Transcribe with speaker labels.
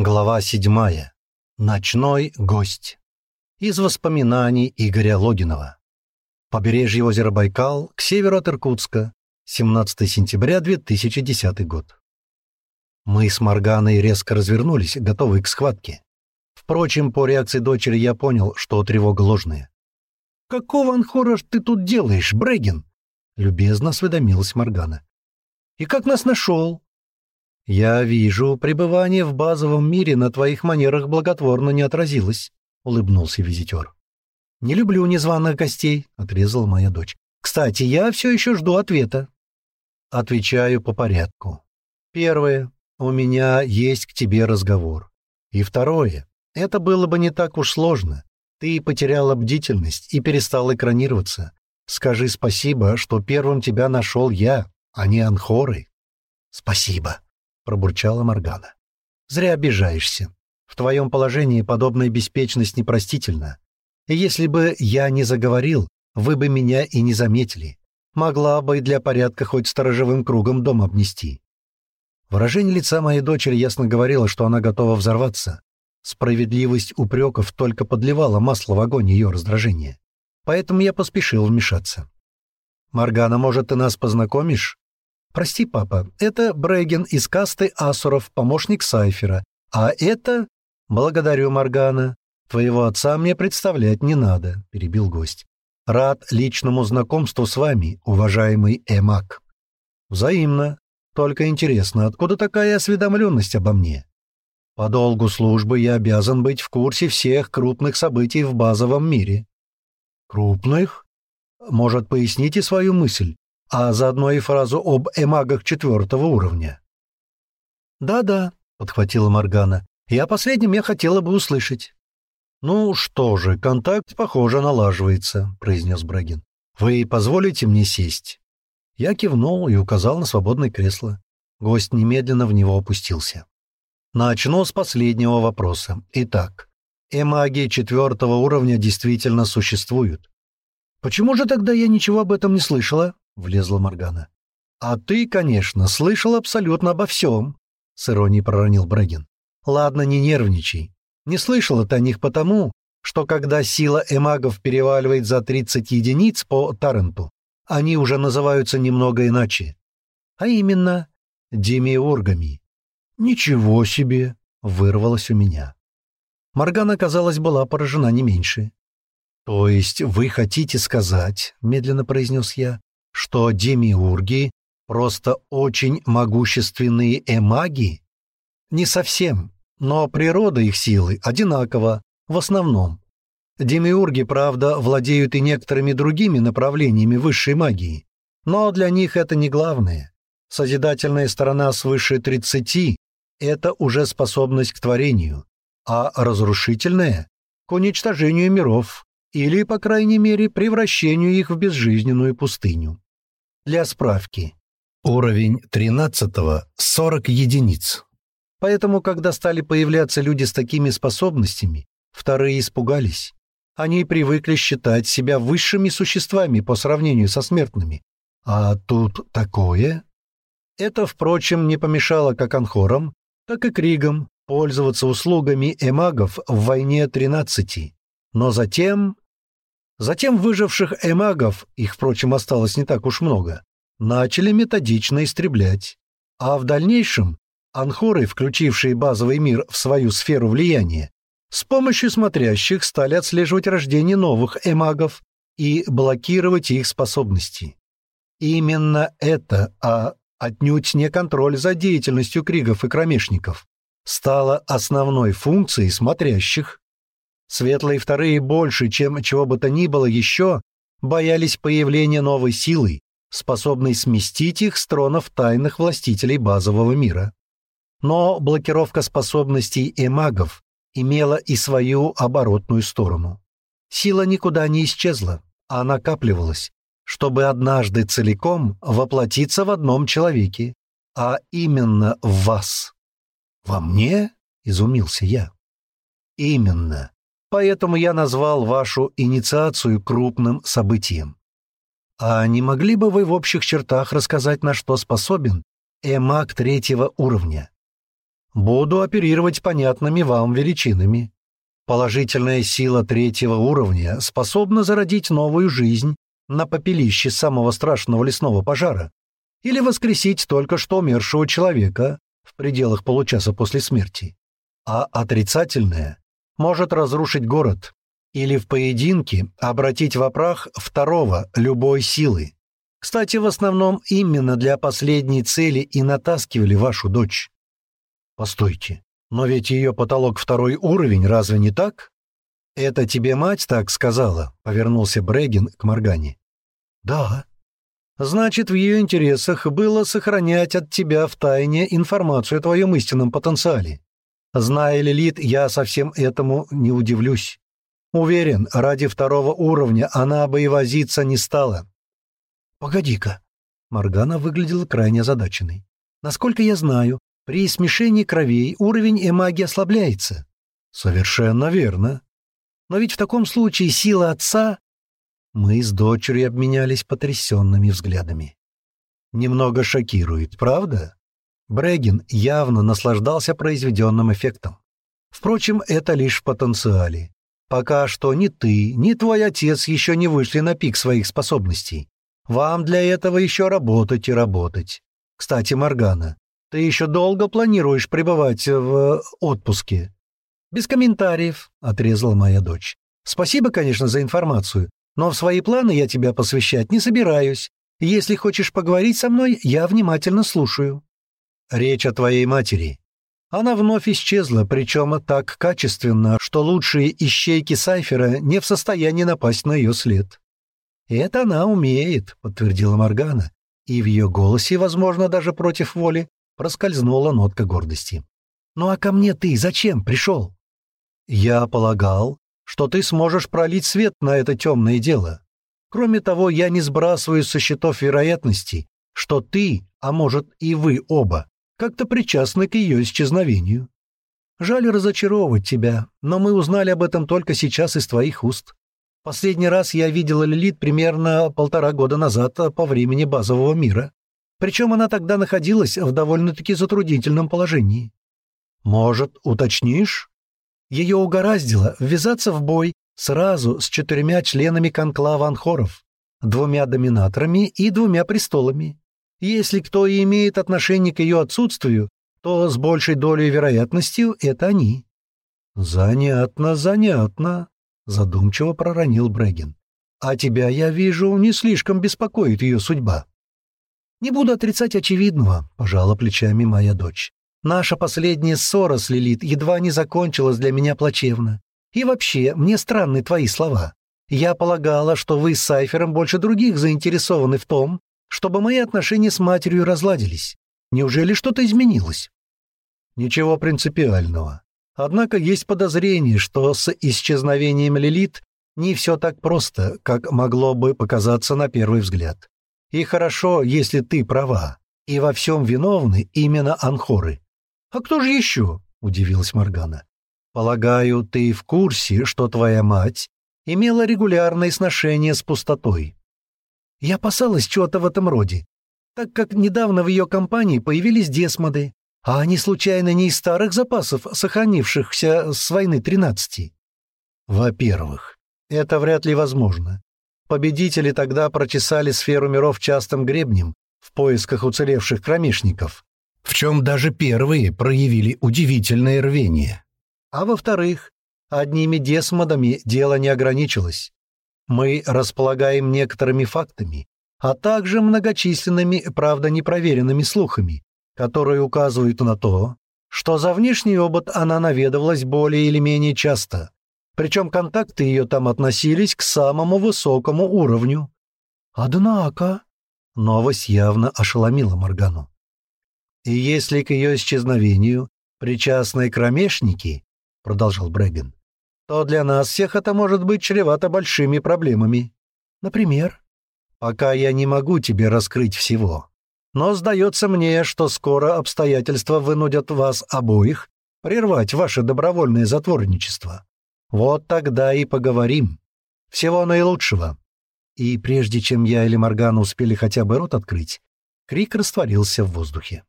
Speaker 1: Глава седьмая. Ночной гость. Из воспоминаний Игоря Логинова. Побережье озера Байкал, к северу от Иркутска. 17 сентября 2010 год. Мы с Морганой резко развернулись, готовые к схватке. Впрочем, по реакции дочери я понял, что тревога ложная. «Какого анхора ты тут делаешь, Брегин?» — любезно осведомилась Моргана. «И как нас нашел?» «Я вижу, пребывание в базовом мире на твоих манерах благотворно не отразилось», — улыбнулся визитер. «Не люблю незваных гостей», — отрезала моя дочь. «Кстати, я все еще жду ответа». Отвечаю по порядку. Первое. У меня есть к тебе разговор. И второе. Это было бы не так уж сложно. Ты потеряла бдительность и перестал экранироваться. Скажи спасибо, что первым тебя нашел я, а не анхоры. Спасибо пробурчала Моргана. «Зря обижаешься. В твоем положении подобная беспечность непростительна. И если бы я не заговорил, вы бы меня и не заметили. Могла бы и для порядка хоть сторожевым кругом дом обнести». Выражение лица моей дочери ясно говорило, что она готова взорваться. Справедливость упреков только подливала масло в огонь ее раздражения. Поэтому я поспешил вмешаться. «Моргана, может, ты нас познакомишь?» «Прости, папа, это Бреген из касты Асуров, помощник Сайфера. А это...» «Благодарю, Моргана. Твоего отца мне представлять не надо», — перебил гость. «Рад личному знакомству с вами, уважаемый Эмак». «Взаимно. Только интересно, откуда такая осведомленность обо мне?» «По долгу службы я обязан быть в курсе всех крупных событий в базовом мире». «Крупных?» «Может, поясните свою мысль?» А заодно и фразу об эмагах четвертого уровня. «Да-да», — подхватила Моргана, — «и о последнем я хотела бы услышать». «Ну что же, контакт, похоже, налаживается», — произнес Брагин. «Вы позволите мне сесть?» Я кивнул и указал на свободное кресло. Гость немедленно в него опустился. Начну с последнего вопроса. Итак, эмаги четвертого уровня действительно существуют. Почему же тогда я ничего об этом не слышала? Влезла Моргана. «А ты, конечно, слышал абсолютно обо всем», — с иронией проронил Брэгин. «Ладно, не нервничай. Не слышал ты о них потому, что когда сила эмагов переваливает за 30 единиц по Таренту, они уже называются немного иначе. А именно, демиургами. «Ничего себе!» — вырвалось у меня. Моргана, казалось, была поражена не меньше. «То есть вы хотите сказать, — медленно произнес я, что демиурги просто очень могущественные эмаги? Не совсем, но природа их силы одинакова, в основном. Демиурги, правда, владеют и некоторыми другими направлениями высшей магии, но для них это не главное. Созидательная сторона свыше 30 — это уже способность к творению, а разрушительная — к уничтожению миров или, по крайней мере, превращению их в безжизненную пустыню. Для справки. Уровень 13 — 40 единиц. Поэтому, когда стали появляться люди с такими способностями, вторые испугались. Они привыкли считать себя высшими существами по сравнению со смертными. А тут такое? Это, впрочем, не помешало как анхорам, так и кригам пользоваться услугами эмагов в войне 13. Но затем Затем выживших эмагов, их, впрочем, осталось не так уж много, начали методично истреблять. А в дальнейшем анхоры, включившие базовый мир в свою сферу влияния, с помощью смотрящих стали отслеживать рождение новых эмагов и блокировать их способности. Именно это, а отнюдь не контроль за деятельностью кригов и кромешников, стало основной функцией смотрящих. Светлые вторые больше, чем чего бы то ни было еще, боялись появления новой силы, способной сместить их с тронов тайных властителей базового мира. Но блокировка способностей эмагов имела и свою оборотную сторону. Сила никуда не исчезла, а накапливалась, чтобы однажды целиком воплотиться в одном человеке, а именно в вас. «Во мне?» — изумился я. «Именно. Поэтому я назвал вашу инициацию крупным событием. А не могли бы вы в общих чертах рассказать, на что способен эмаг третьего уровня? Буду оперировать понятными вам величинами. Положительная сила третьего уровня способна зародить новую жизнь на попелище самого страшного лесного пожара или воскресить только что умершего человека в пределах получаса после смерти. А отрицательная может разрушить город или в поединке обратить в прах второго любой силы. Кстати, в основном именно для последней цели и натаскивали вашу дочь. Постойте, но ведь ее потолок второй уровень, разве не так? Это тебе мать так сказала, повернулся Брегин к Моргане. Да. Значит, в ее интересах было сохранять от тебя в тайне информацию о твоем истинном потенциале. Зная Лилит, я совсем этому не удивлюсь. Уверен, ради второго уровня она бы и возиться не стала. «Погоди-ка». Моргана выглядела крайне озадаченной. «Насколько я знаю, при смешении кровей уровень эмаги ослабляется». «Совершенно верно. Но ведь в таком случае сила отца...» Мы с дочерью обменялись потрясенными взглядами. Немного шокирует, правда? Брегин явно наслаждался произведенным эффектом. Впрочем, это лишь в потенциале. Пока что ни ты, ни твой отец еще не вышли на пик своих способностей. Вам для этого еще работать и работать. Кстати, Моргана, ты еще долго планируешь пребывать в отпуске?» «Без комментариев», — отрезала моя дочь. «Спасибо, конечно, за информацию, но в свои планы я тебя посвящать не собираюсь. Если хочешь поговорить со мной, я внимательно слушаю». «Речь о твоей матери». Она вновь исчезла, причем так качественно, что лучшие ищейки Сайфера не в состоянии напасть на ее след. «Это она умеет», — подтвердила Моргана, и в ее голосе, возможно, даже против воли, проскользнула нотка гордости. «Ну а ко мне ты зачем пришел?» «Я полагал, что ты сможешь пролить свет на это темное дело. Кроме того, я не сбрасываю со счетов вероятности, что ты, а может и вы оба, как-то причастны к ее исчезновению. Жаль разочаровывать тебя, но мы узнали об этом только сейчас из твоих уст. Последний раз я видела Лилит примерно полтора года назад а, по времени базового мира. Причем она тогда находилась в довольно-таки затруднительном положении. Может, уточнишь? Ее угораздило ввязаться в бой сразу с четырьмя членами конклава анхоров, двумя доминаторами и двумя престолами. Если кто и имеет отношение к ее отсутствию, то с большей долей вероятностью это они. «Занятно, занятно», задумчиво проронил Брегин. «А тебя, я вижу, не слишком беспокоит ее судьба». «Не буду отрицать очевидного», — пожала плечами моя дочь. «Наша последняя ссора с Лилит едва не закончилась для меня плачевно. И вообще, мне странны твои слова. Я полагала, что вы с Сайфером больше других заинтересованы в том, чтобы мои отношения с матерью разладились. Неужели что-то изменилось?» «Ничего принципиального. Однако есть подозрение, что с исчезновением Лилит не все так просто, как могло бы показаться на первый взгляд. И хорошо, если ты права, и во всем виновны именно анхоры. «А кто же еще?» — удивилась Моргана. «Полагаю, ты в курсе, что твоя мать имела регулярные сношения с пустотой?» Я опасалась чего-то в этом роде, так как недавно в ее компании появились десмоды, а они случайно не из старых запасов, сохранившихся с войны тринадцати? Во-первых, это вряд ли возможно. Победители тогда прочесали сферу миров частым гребнем в поисках уцелевших кромешников, в чем даже первые проявили удивительное рвение. А во-вторых, одними десмодами дело не ограничилось. Мы располагаем некоторыми фактами, а также многочисленными, правда непроверенными слухами, которые указывают на то, что за внешний опыт она наведывалась более или менее часто, причем контакты ее там относились к самому высокому уровню. Однако новость явно ошеломила Моргану. «И если к ее исчезновению причастны кромешники, — продолжал Брэгин, — то для нас всех это может быть чревато большими проблемами. Например, пока я не могу тебе раскрыть всего, но сдается мне, что скоро обстоятельства вынудят вас обоих прервать ваше добровольное затворничество. Вот тогда и поговорим. Всего наилучшего». И прежде чем я или Моргана успели хотя бы рот открыть, крик растворился в воздухе.